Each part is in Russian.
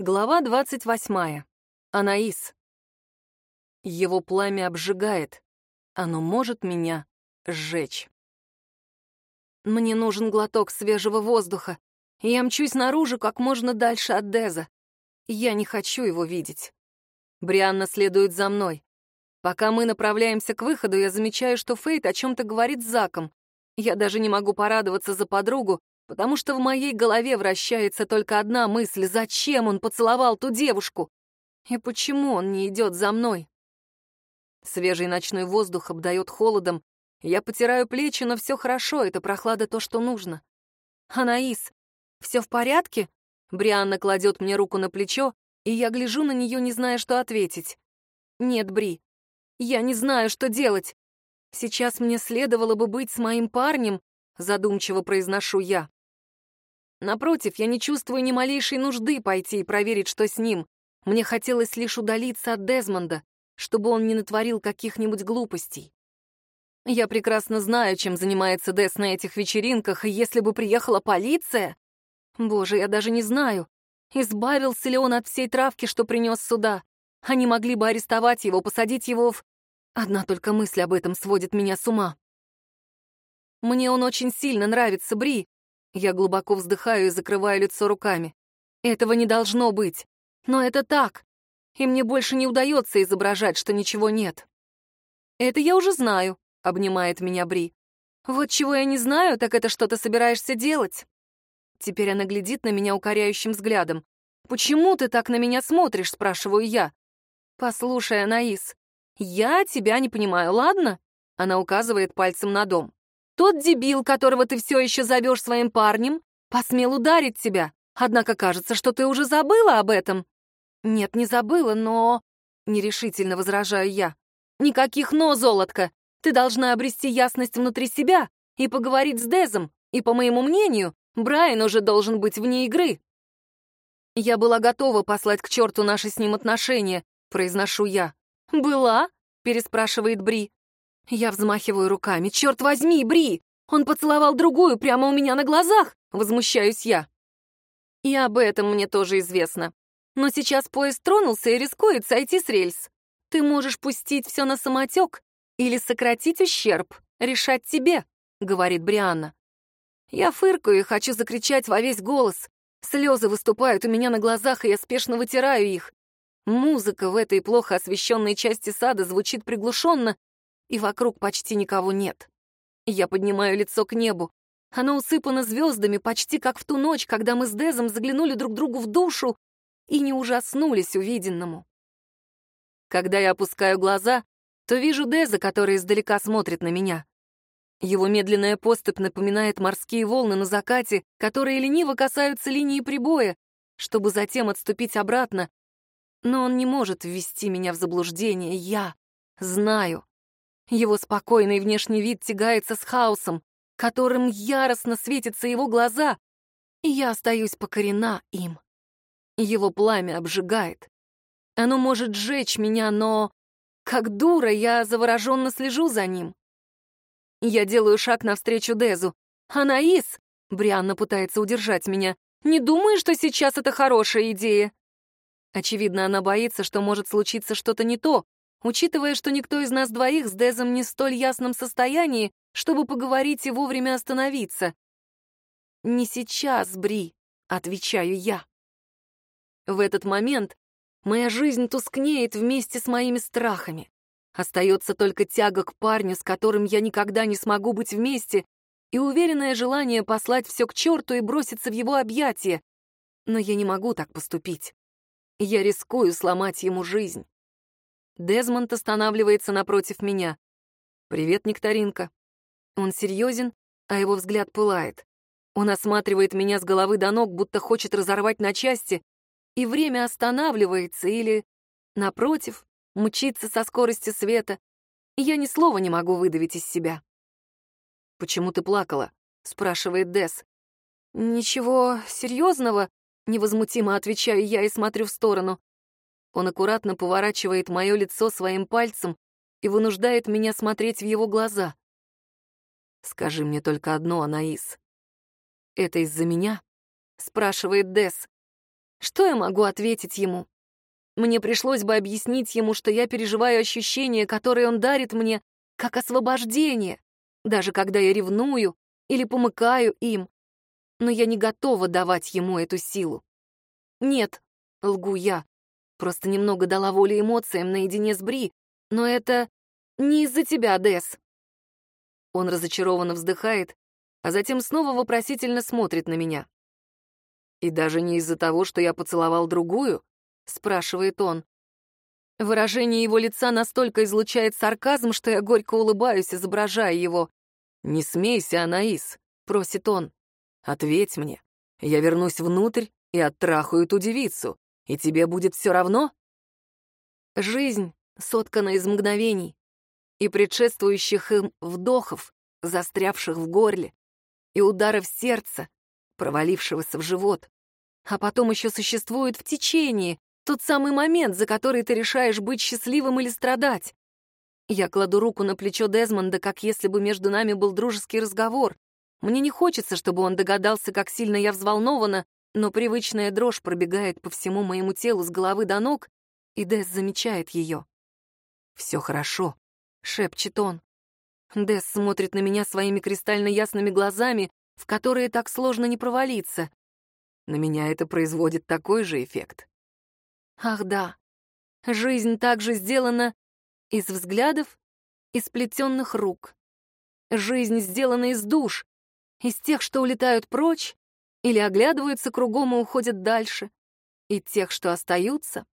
Глава двадцать восьмая. Анаис. Его пламя обжигает. Оно может меня сжечь. Мне нужен глоток свежего воздуха, я мчусь наружу как можно дальше от Деза. Я не хочу его видеть. Брианна следует за мной. Пока мы направляемся к выходу, я замечаю, что Фейт о чем-то говорит с Заком. Я даже не могу порадоваться за подругу, потому что в моей голове вращается только одна мысль — зачем он поцеловал ту девушку? И почему он не идет за мной? Свежий ночной воздух обдает холодом. Я потираю плечи, но все хорошо, это прохлада то, что нужно. «Анаис, все в порядке?» Брианна кладет мне руку на плечо, и я гляжу на нее, не зная, что ответить. «Нет, Бри, я не знаю, что делать. Сейчас мне следовало бы быть с моим парнем», задумчиво произношу я. Напротив, я не чувствую ни малейшей нужды пойти и проверить, что с ним. Мне хотелось лишь удалиться от Дезмонда, чтобы он не натворил каких-нибудь глупостей. Я прекрасно знаю, чем занимается Дес на этих вечеринках, и если бы приехала полиция... Боже, я даже не знаю, избавился ли он от всей травки, что принес сюда. Они могли бы арестовать его, посадить его в... Одна только мысль об этом сводит меня с ума. Мне он очень сильно нравится, Бри, я глубоко вздыхаю и закрываю лицо руками. Этого не должно быть. Но это так. И мне больше не удается изображать, что ничего нет. Это я уже знаю, обнимает меня Бри. Вот чего я не знаю, так это что ты собираешься делать. Теперь она глядит на меня укоряющим взглядом. «Почему ты так на меня смотришь?» — спрашиваю я. «Послушай, Анаис, я тебя не понимаю, ладно?» Она указывает пальцем на дом. Тот дебил, которого ты все еще зовешь своим парнем, посмел ударить тебя. Однако кажется, что ты уже забыла об этом. Нет, не забыла, но... Нерешительно возражаю я. Никаких «но», золотка. Ты должна обрести ясность внутри себя и поговорить с Дезом. И, по моему мнению, Брайан уже должен быть вне игры. Я была готова послать к черту наши с ним отношения, произношу я. «Была?» — переспрашивает Бри. Я взмахиваю руками. «Черт возьми, Бри! Он поцеловал другую прямо у меня на глазах!» Возмущаюсь я. И об этом мне тоже известно. Но сейчас поезд тронулся и рискует сойти с рельс. Ты можешь пустить все на самотек или сократить ущерб. Решать тебе, — говорит Брианна. Я фыркаю и хочу закричать во весь голос. Слезы выступают у меня на глазах, и я спешно вытираю их. Музыка в этой плохо освещенной части сада звучит приглушенно, и вокруг почти никого нет. Я поднимаю лицо к небу. Оно усыпано звездами, почти как в ту ночь, когда мы с Дезом заглянули друг другу в душу и не ужаснулись увиденному. Когда я опускаю глаза, то вижу Деза, который издалека смотрит на меня. Его медленная поступь напоминает морские волны на закате, которые лениво касаются линии прибоя, чтобы затем отступить обратно. Но он не может ввести меня в заблуждение. Я знаю. Его спокойный внешний вид тягается с хаосом, которым яростно светятся его глаза, и я остаюсь покорена им. Его пламя обжигает. Оно может сжечь меня, но, как дура, я завороженно слежу за ним. Я делаю шаг навстречу Дезу. «Анаис!» — Брианна пытается удержать меня. «Не думаю, что сейчас это хорошая идея». Очевидно, она боится, что может случиться что-то не то, учитывая, что никто из нас двоих с Дезом не в столь ясном состоянии, чтобы поговорить и вовремя остановиться. «Не сейчас, Бри», — отвечаю я. В этот момент моя жизнь тускнеет вместе с моими страхами. Остается только тяга к парню, с которым я никогда не смогу быть вместе, и уверенное желание послать все к черту и броситься в его объятия. Но я не могу так поступить. Я рискую сломать ему жизнь. Дезмонд останавливается напротив меня. «Привет, Нектаринка». Он серьезен, а его взгляд пылает. Он осматривает меня с головы до ног, будто хочет разорвать на части, и время останавливается или, напротив, мчится со скорости света, я ни слова не могу выдавить из себя. «Почему ты плакала?» — спрашивает Дес. «Ничего серьезного», — невозмутимо отвечаю я и смотрю в сторону. Он аккуратно поворачивает мое лицо своим пальцем и вынуждает меня смотреть в его глаза. «Скажи мне только одно, Анаис. Это из-за меня?» — спрашивает Дес. Что я могу ответить ему? Мне пришлось бы объяснить ему, что я переживаю ощущения, которые он дарит мне, как освобождение, даже когда я ревную или помыкаю им. Но я не готова давать ему эту силу. Нет, лгу я. Просто немного дала воли эмоциям наедине с Бри, но это не из-за тебя, Дес. Он разочарованно вздыхает, а затем снова вопросительно смотрит на меня. «И даже не из-за того, что я поцеловал другую?» — спрашивает он. Выражение его лица настолько излучает сарказм, что я горько улыбаюсь, изображая его. «Не смейся, Анаис», — просит он. «Ответь мне. Я вернусь внутрь и оттрахаю эту девицу, и тебе будет все равно?» Жизнь соткана из мгновений и предшествующих им вдохов, застрявших в горле, и ударов сердца, провалившегося в живот. А потом еще существует в течении, тот самый момент, за который ты решаешь быть счастливым или страдать. Я кладу руку на плечо Дезмонда, как если бы между нами был дружеский разговор. Мне не хочется, чтобы он догадался, как сильно я взволнована, но привычная дрожь пробегает по всему моему телу с головы до ног, и Дез замечает ее. «Все хорошо», — шепчет он. Дез смотрит на меня своими кристально ясными глазами, в которые так сложно не провалиться. На меня это производит такой же эффект. Ах да, жизнь также сделана из взглядов и сплетенных рук. Жизнь сделана из душ, из тех, что улетают прочь или оглядываются кругом и уходят дальше, и тех, что остаются.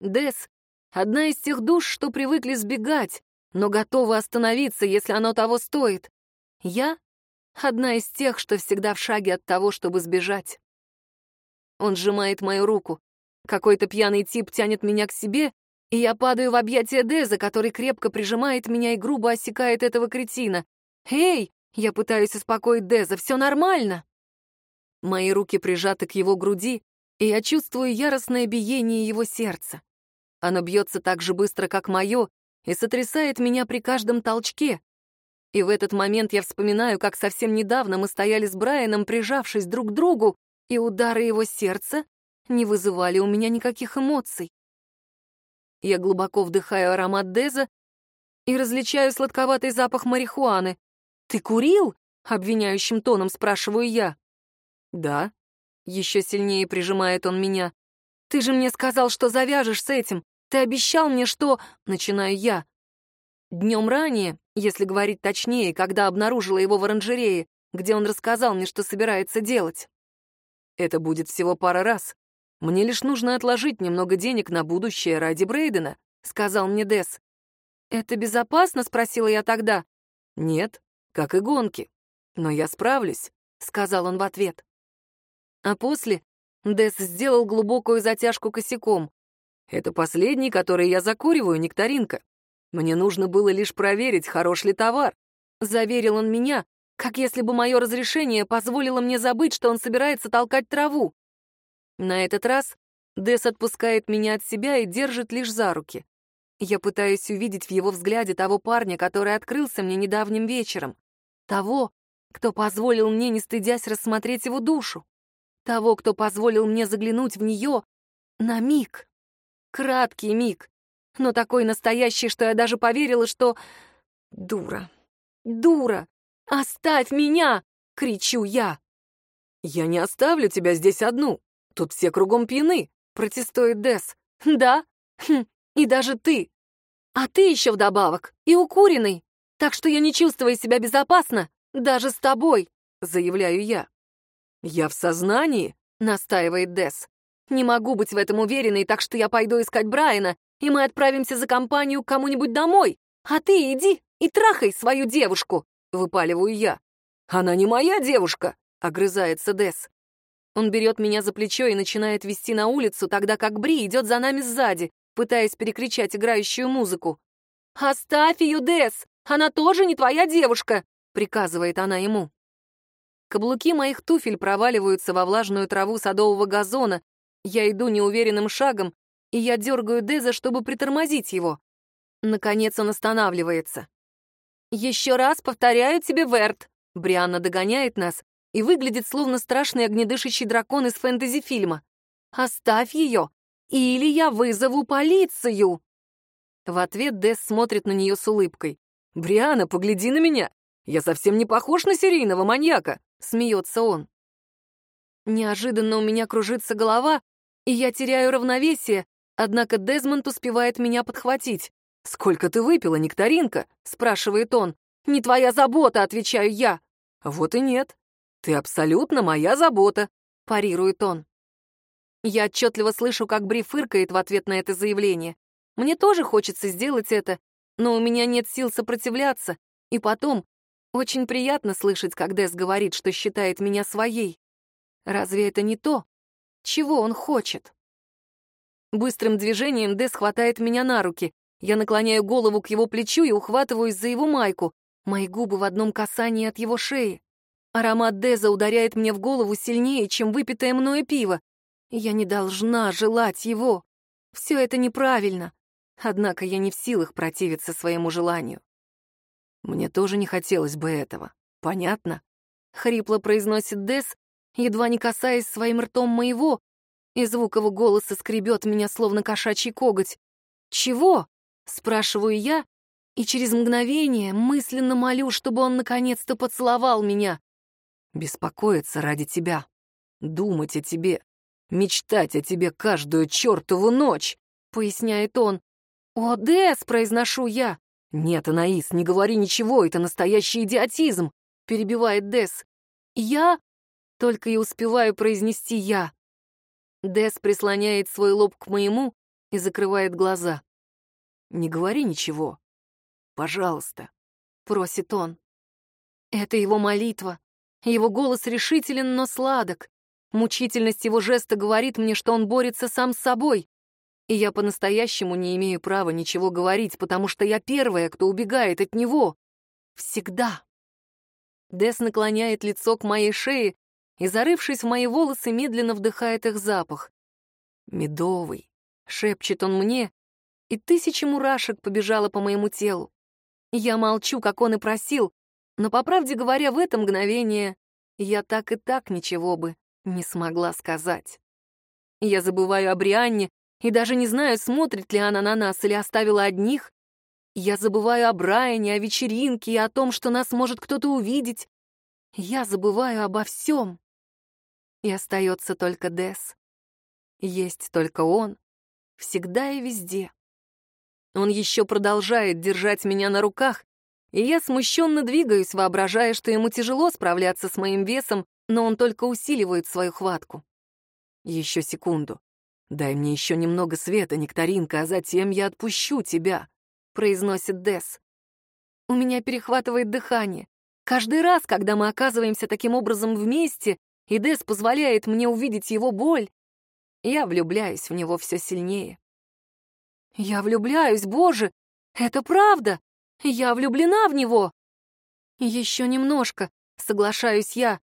Дес — одна из тех душ, что привыкли сбегать, но готовы остановиться, если оно того стоит. Я — одна из тех, что всегда в шаге от того, чтобы сбежать. Он сжимает мою руку. Какой-то пьяный тип тянет меня к себе, и я падаю в объятия Деза, который крепко прижимает меня и грубо осекает этого кретина. «Эй!» — я пытаюсь успокоить Деза. «Все нормально!» Мои руки прижаты к его груди, и я чувствую яростное биение его сердца. Оно бьется так же быстро, как мое, и сотрясает меня при каждом толчке. И в этот момент я вспоминаю, как совсем недавно мы стояли с Брайаном, прижавшись друг к другу, и удары его сердца не вызывали у меня никаких эмоций. Я глубоко вдыхаю аромат Деза и различаю сладковатый запах марихуаны. «Ты курил?» — обвиняющим тоном спрашиваю я. «Да». Еще сильнее прижимает он меня. «Ты же мне сказал, что завяжешь с этим. Ты обещал мне, что...» — начинаю я. Днем ранее, если говорить точнее, когда обнаружила его в оранжерее, где он рассказал мне, что собирается делать. Это будет всего пара раз, мне лишь нужно отложить немного денег на будущее ради Брейдена», — сказал мне Дес. «Это безопасно?» — спросила я тогда. «Нет, как и гонки. Но я справлюсь», — сказал он в ответ. А после Дес сделал глубокую затяжку косяком. «Это последний, который я закуриваю, нектаринка. Мне нужно было лишь проверить, хорош ли товар», — заверил он меня, как если бы мое разрешение позволило мне забыть, что он собирается толкать траву. На этот раз Дес отпускает меня от себя и держит лишь за руки. Я пытаюсь увидеть в его взгляде того парня, который открылся мне недавним вечером. Того, кто позволил мне, не стыдясь, рассмотреть его душу. Того, кто позволил мне заглянуть в нее на миг. Краткий миг, но такой настоящий, что я даже поверила, что... Дура, дура, оставь меня! — кричу я. «Я не оставлю тебя здесь одну», Тут все кругом пьяны, протестует Дес. Да? Хм, и даже ты. А ты еще вдобавок и укуренный. Так что я не чувствую себя безопасно даже с тобой, заявляю я. Я в сознании, настаивает Дес. Не могу быть в этом уверенной, так что я пойду искать Брайана, и мы отправимся за компанию к кому-нибудь домой. А ты иди и трахай свою девушку, выпаливаю я. Она не моя девушка, огрызается Дес. Он берет меня за плечо и начинает вести на улицу, тогда как Бри идет за нами сзади, пытаясь перекричать играющую музыку. «Оставь ее, Дес! Она тоже не твоя девушка!» — приказывает она ему. Каблуки моих туфель проваливаются во влажную траву садового газона. Я иду неуверенным шагом, и я дергаю Деза, чтобы притормозить его. Наконец он останавливается. «Еще раз повторяю тебе, Верт!» Брианна догоняет нас и выглядит словно страшный огнедышащий дракон из фэнтези-фильма. Оставь ее, или я вызову полицию!» В ответ Дес смотрит на нее с улыбкой. «Бриана, погляди на меня! Я совсем не похож на серийного маньяка!» — смеется он. Неожиданно у меня кружится голова, и я теряю равновесие, однако Дезмонд успевает меня подхватить. «Сколько ты выпила, нектаринка?» — спрашивает он. «Не твоя забота», — отвечаю я. «Вот и нет. Ты абсолютно моя забота», — парирует он. Я отчетливо слышу, как Бри фыркает в ответ на это заявление. Мне тоже хочется сделать это, но у меня нет сил сопротивляться. И потом, очень приятно слышать, как Дэс говорит, что считает меня своей. Разве это не то, чего он хочет? Быстрым движением Дэс хватает меня на руки. Я наклоняю голову к его плечу и ухватываюсь за его майку. Мои губы в одном касании от его шеи. Аромат Деза ударяет мне в голову сильнее, чем выпитое мною пиво. Я не должна желать его. Все это неправильно. Однако я не в силах противиться своему желанию. Мне тоже не хотелось бы этого. Понятно? Хрипло произносит Дес, едва не касаясь своим ртом моего, и звук его голоса скребет меня, словно кошачий коготь. «Чего?» — спрашиваю я, и через мгновение мысленно молю, чтобы он наконец-то поцеловал меня. «Беспокоиться ради тебя, думать о тебе, мечтать о тебе каждую чертову ночь», — поясняет он. «О, Дес!» — произношу я. «Нет, Анаис, не говори ничего, это настоящий идиотизм!» — перебивает Дес. «Я?» — только и успеваю произнести «я». Дес прислоняет свой лоб к моему и закрывает глаза. «Не говори ничего. Пожалуйста», — просит он. Это его молитва. Его голос решителен, но сладок. Мучительность его жеста говорит мне, что он борется сам с собой. И я по-настоящему не имею права ничего говорить, потому что я первая, кто убегает от него. Всегда. Дес наклоняет лицо к моей шее и, зарывшись в мои волосы, медленно вдыхает их запах. «Медовый», — шепчет он мне, и тысячи мурашек побежало по моему телу. Я молчу, как он и просил, но, по правде говоря, в это мгновение я так и так ничего бы не смогла сказать. Я забываю о Брианне и даже не знаю, смотрит ли она на нас или оставила одних. Я забываю о Брайане, о вечеринке и о том, что нас может кто-то увидеть. Я забываю обо всем. И остается только Дес. Есть только он, всегда и везде. Он еще продолжает держать меня на руках, и я смущенно двигаюсь, воображая, что ему тяжело справляться с моим весом, но он только усиливает свою хватку. Еще секунду. «Дай мне еще немного света, нектаринка, а затем я отпущу тебя», — произносит Дес. У меня перехватывает дыхание. Каждый раз, когда мы оказываемся таким образом вместе, и Дес позволяет мне увидеть его боль, я влюбляюсь в него все сильнее. Я влюбляюсь, боже, это правда! Я влюблена в него! Еще немножко, соглашаюсь я.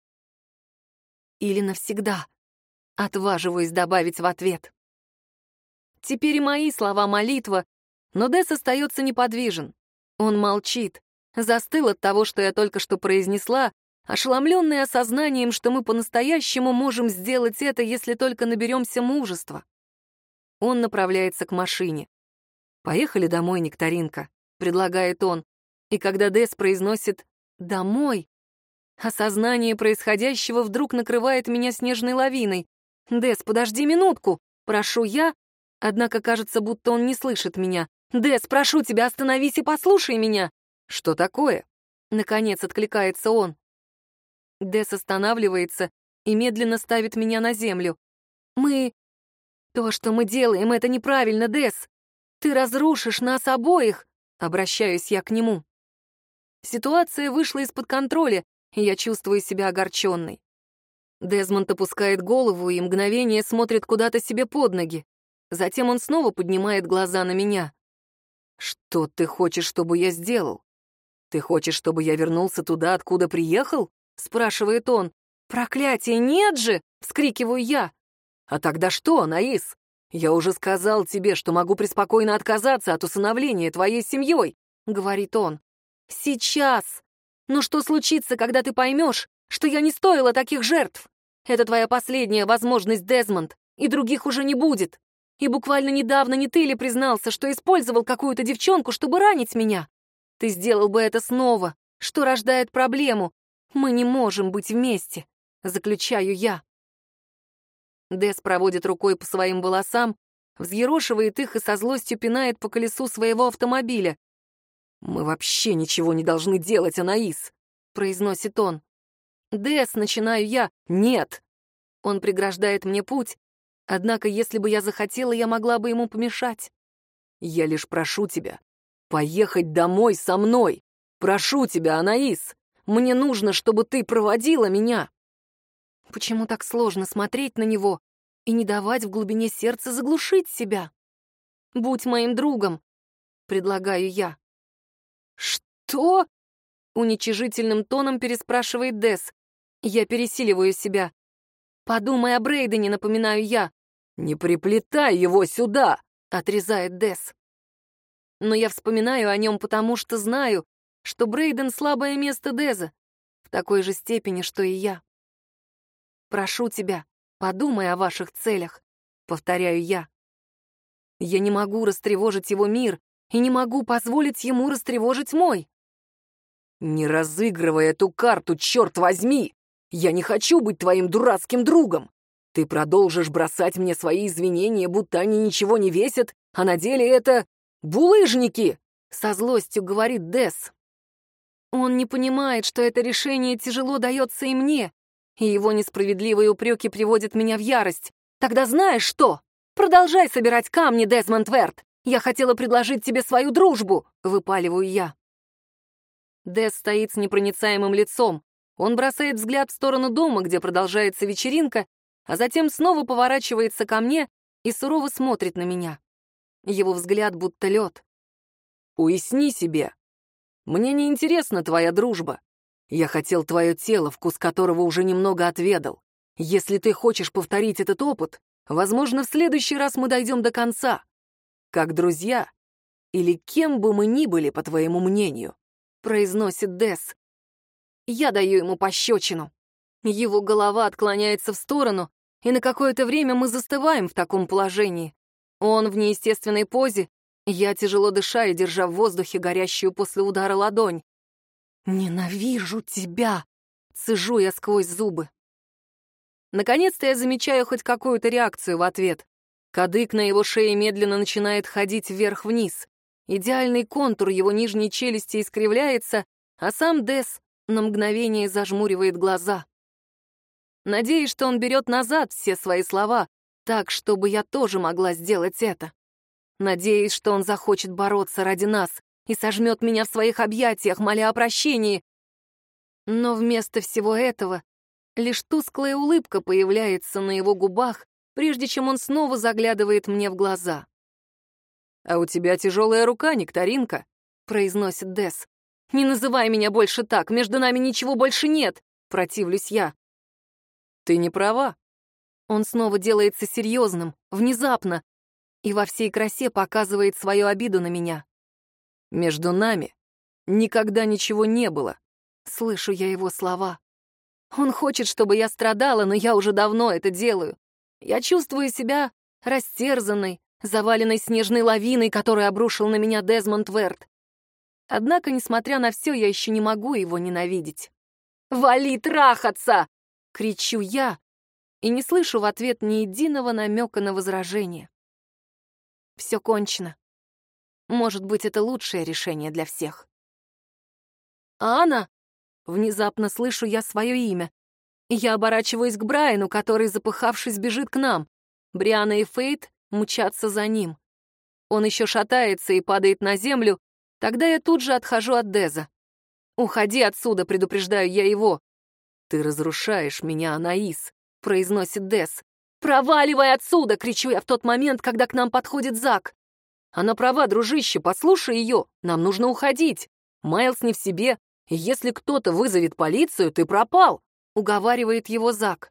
Или навсегда. Отваживаюсь добавить в ответ. Теперь и мои слова молитва, но Дес остается неподвижен. Он молчит, застыл от того, что я только что произнесла, ошеломленный осознанием, что мы по-настоящему можем сделать это, если только наберемся мужества. Он направляется к машине. «Поехали домой, Нектаринка», — предлагает он. И когда Дес произносит «домой», осознание происходящего вдруг накрывает меня снежной лавиной. «Дес, подожди минутку!» Прошу я, однако кажется, будто он не слышит меня. «Дес, прошу тебя, остановись и послушай меня!» «Что такое?» Наконец откликается он. Дес останавливается и медленно ставит меня на землю. «Мы... То, что мы делаем, это неправильно, Дес. Ты разрушишь нас обоих!» Обращаюсь я к нему. Ситуация вышла из-под контроля, и я чувствую себя огорченной. Дезмонд опускает голову и мгновение смотрит куда-то себе под ноги. Затем он снова поднимает глаза на меня. «Что ты хочешь, чтобы я сделал? Ты хочешь, чтобы я вернулся туда, откуда приехал?» — спрашивает он. «Проклятие, нет же!» — вскрикиваю я. «А тогда что, Наис? Я уже сказал тебе, что могу преспокойно отказаться от усыновления твоей семьей», — говорит он. «Сейчас! Но что случится, когда ты поймешь, что я не стоила таких жертв?» Это твоя последняя возможность, Дезмонд, и других уже не будет. И буквально недавно не ты ли признался, что использовал какую-то девчонку, чтобы ранить меня? Ты сделал бы это снова, что рождает проблему. Мы не можем быть вместе, заключаю я. Дес проводит рукой по своим волосам, взъерошивает их и со злостью пинает по колесу своего автомобиля. «Мы вообще ничего не должны делать, Анаис», — произносит он. «Дес, начинаю я. Нет!» Он преграждает мне путь, однако если бы я захотела, я могла бы ему помешать. «Я лишь прошу тебя поехать домой со мной. Прошу тебя, Анаис. Мне нужно, чтобы ты проводила меня». Почему так сложно смотреть на него и не давать в глубине сердца заглушить себя? «Будь моим другом», — предлагаю я. «Что?» — уничижительным тоном переспрашивает Дес. Я пересиливаю себя. «Подумай о Брейдене», — напоминаю я. «Не приплетай его сюда!» — отрезает Дес. Но я вспоминаю о нем, потому что знаю, что Брейден — слабое место Деза, в такой же степени, что и я. «Прошу тебя, подумай о ваших целях», — повторяю я. Я не могу растревожить его мир и не могу позволить ему растревожить мой. «Не разыгрывай эту карту, черт возьми! Я не хочу быть твоим дурацким другом! Ты продолжишь бросать мне свои извинения, будто они ничего не весят, а на деле это булыжники!» Со злостью говорит Дес. Он не понимает, что это решение тяжело дается и мне, и его несправедливые упреки приводят меня в ярость. Тогда знаешь что? Продолжай собирать камни, Дезмонд Верт. Я хотела предложить тебе свою дружбу, выпаливаю я. Дес стоит с непроницаемым лицом. Он бросает взгляд в сторону дома, где продолжается вечеринка, а затем снова поворачивается ко мне и сурово смотрит на меня. Его взгляд будто лед. «Уясни себе. Мне не интересна твоя дружба. Я хотел твое тело, вкус которого уже немного отведал. Если ты хочешь повторить этот опыт, возможно, в следующий раз мы дойдем до конца. Как друзья. Или кем бы мы ни были, по твоему мнению», — произносит Дес. Я даю ему пощечину. Его голова отклоняется в сторону, и на какое-то время мы застываем в таком положении. Он в неестественной позе, я тяжело дыша и держа в воздухе горящую после удара ладонь. «Ненавижу тебя!» — цежу я сквозь зубы. Наконец-то я замечаю хоть какую-то реакцию в ответ. Кадык на его шее медленно начинает ходить вверх-вниз. Идеальный контур его нижней челюсти искривляется, а сам Дес на мгновение зажмуривает глаза. Надеюсь, что он берет назад все свои слова, так, чтобы я тоже могла сделать это. Надеюсь, что он захочет бороться ради нас, и сожмет меня в своих объятиях, моля о прощении. Но вместо всего этого лишь тусклая улыбка появляется на его губах, прежде чем он снова заглядывает мне в глаза. «А у тебя тяжелая рука, Нектаринка», — произносит Дес. «Не называй меня больше так, между нами ничего больше нет», — противлюсь я. «Ты не права». Он снова делается серьезным, внезапно, и во всей красе показывает свою обиду на меня. Между нами никогда ничего не было. Слышу я его слова. Он хочет, чтобы я страдала, но я уже давно это делаю. Я чувствую себя растерзанной, заваленной снежной лавиной, которую обрушил на меня Дезмонд Верт. Однако, несмотря на все, я еще не могу его ненавидеть. «Вали трахаться!» — кричу я, и не слышу в ответ ни единого намека на возражение. Все кончено. Может быть, это лучшее решение для всех. «Анна!» Внезапно слышу я свое имя. Я оборачиваюсь к Брайану, который, запыхавшись, бежит к нам. Бриана и Фейт мчатся за ним. Он еще шатается и падает на землю. Тогда я тут же отхожу от Деза. «Уходи отсюда», — предупреждаю я его. «Ты разрушаешь меня, Анаис», — произносит Дез. «Проваливай отсюда!» — кричу я в тот момент, когда к нам подходит Зак. Она права, дружище, послушай ее. Нам нужно уходить. Майлз не в себе. Если кто-то вызовет полицию, ты пропал, уговаривает его Зак.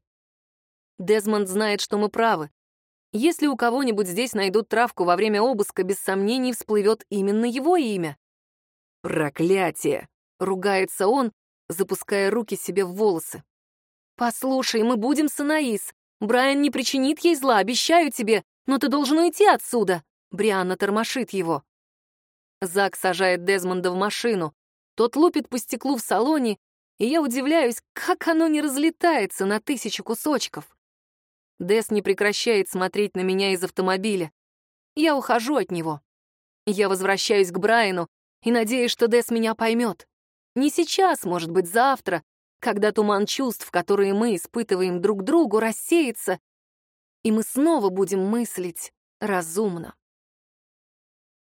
Дезмонд знает, что мы правы. Если у кого-нибудь здесь найдут травку во время обыска, без сомнений всплывет именно его имя. «Проклятие!» — ругается он, запуская руки себе в волосы. «Послушай, мы будем с Анаис. Брайан не причинит ей зла, обещаю тебе, но ты должен уйти отсюда!» Брианна тормошит его. Зак сажает Дезмонда в машину. Тот лупит по стеклу в салоне, и я удивляюсь, как оно не разлетается на тысячу кусочков. Дес не прекращает смотреть на меня из автомобиля. Я ухожу от него. Я возвращаюсь к Брайану и надеюсь, что Дес меня поймет. Не сейчас, может быть, завтра, когда туман чувств, которые мы испытываем друг другу, рассеется, и мы снова будем мыслить разумно.